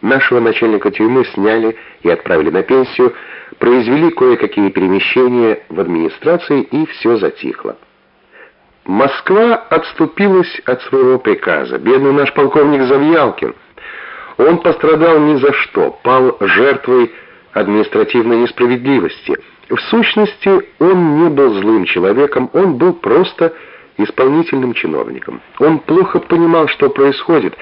Нашего начальника тюрьмы сняли и отправили на пенсию, произвели кое-какие перемещения в администрации, и все затихло. Москва отступилась от своего приказа. Бедный наш полковник Завьялкин. Он пострадал ни за что, пал жертвой административной несправедливости. В сущности, он не был злым человеком, он был просто исполнительным чиновником. Он плохо понимал, что происходит,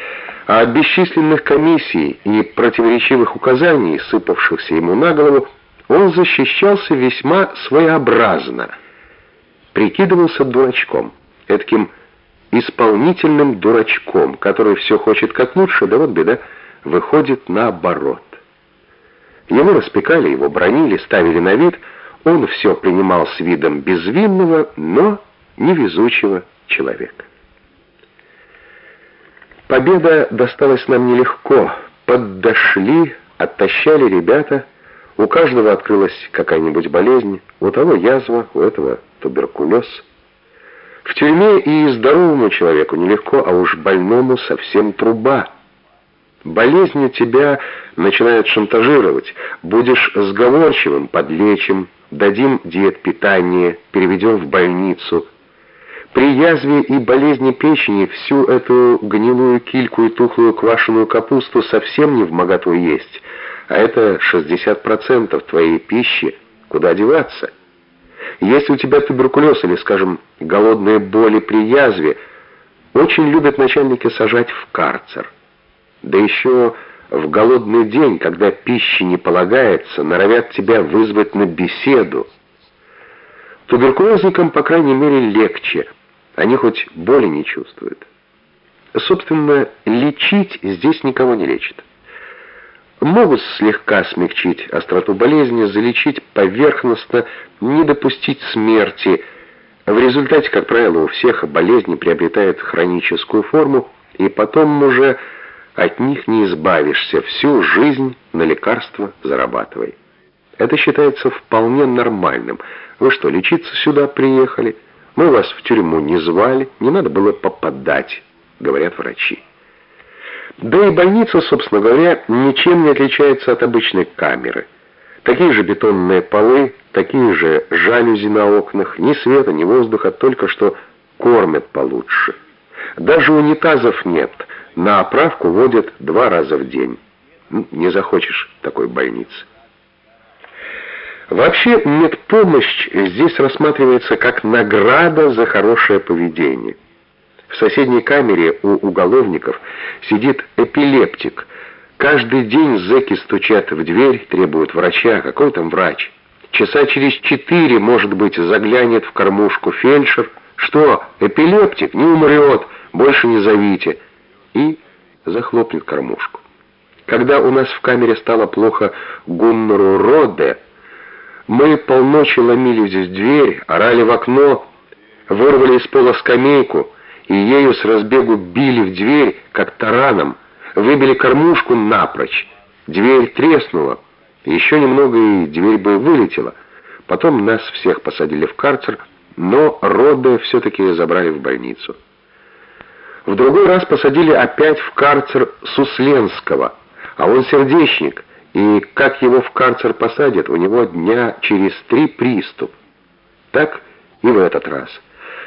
а от бесчисленных комиссий и противоречивых указаний, сыпавшихся ему на голову, он защищался весьма своеобразно, прикидывался дурачком, таким исполнительным дурачком, который все хочет как лучше, да вот беда, выходит наоборот. Его распекали, его бронили, ставили на вид, он все принимал с видом безвинного, но невезучего человека. Победа досталась нам нелегко. Поддошли, оттащали ребята. У каждого открылась какая-нибудь болезнь. У того язва, у этого туберкулез. В тюрьме и здоровому человеку нелегко, а уж больному совсем труба. Болезнь тебя начинают шантажировать. Будешь сговорчивым, подлечим, дадим диет питания, переведем в больницу – при язве и болезни печени всю эту гнилую кильку и тухлую квашеную капусту совсем не в моготу есть, а это 60% твоей пищи. Куда деваться? Если у тебя туберкулез или, скажем, голодные боли при язве, очень любят начальники сажать в карцер. Да еще в голодный день, когда пищи не полагается, норовят тебя вызвать на беседу. Туберкулезникам, по крайней мере, легче – они хоть боли не чувствуют. Собственно, лечить здесь никого не лечат. Могут слегка смягчить остроту болезни, залечить поверхностно, не допустить смерти. В результате, как правило, у всех болезни приобретают хроническую форму, и потом уже от них не избавишься, всю жизнь на лекарства зарабатывай. Это считается вполне нормальным. Вы что, лечиться сюда приехали? Мы вас в тюрьму не звали, не надо было попадать, говорят врачи. Да и больница, собственно говоря, ничем не отличается от обычной камеры. Такие же бетонные полы, такие же жалюзи на окнах, ни света, ни воздуха, только что кормят получше. Даже унитазов нет, на оправку водят два раза в день. Не захочешь такой больницы. Вообще медпомощь здесь рассматривается как награда за хорошее поведение. В соседней камере у уголовников сидит эпилептик. Каждый день зэки стучат в дверь, требуют врача. Какой там врач? Часа через четыре, может быть, заглянет в кормушку фельдшер. Что, эпилептик? Не умрет, больше не зовите. И захлопнет кормушку. Когда у нас в камере стало плохо Гуннеру Роде, мы полночи ломили здесь дверь, орали в окно, вырвали из пола скамейку и ею с разбегу били в дверь, как тараном, выбили кормушку напрочь. Дверь треснула, еще немного и дверь бы вылетела. Потом нас всех посадили в карцер, но Рода все-таки забрали в больницу. В другой раз посадили опять в карцер Сусленского, а он сердечник — и как его в карцер посадят, у него дня через три приступ. Так и в этот раз.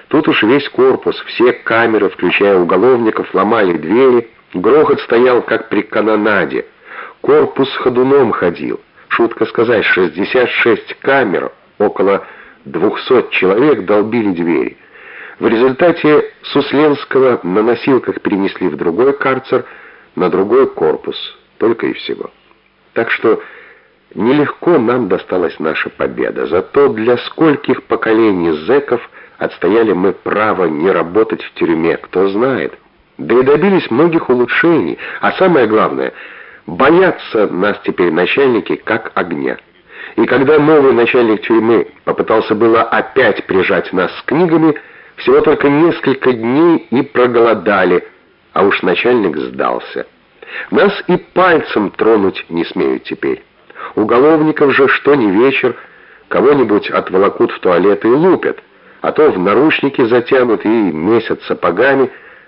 Тут уж весь корпус, все камеры, включая уголовников, ломали двери, грохот стоял, как при канонаде. Корпус ходуном ходил. Шутка сказать, 66 камер, около 200 человек долбили двери. В результате Сусленского на носилках перенесли в другой карцер, на другой корпус, только и всего. Так что нелегко нам досталась наша победа. Зато для скольких поколений зэков отстояли мы право не работать в тюрьме, кто знает. Да и добились многих улучшений. А самое главное, боятся нас теперь начальники как огня. И когда новый начальник тюрьмы попытался было опять прижать нас с книгами, всего только несколько дней и проголодали, а уж начальник сдался. Нас и пальцем тронуть не смеют теперь. Уголовников же что ни вечер, кого-нибудь отволокут в туалет и лупят, а то в наручники затянут и месят сапогами,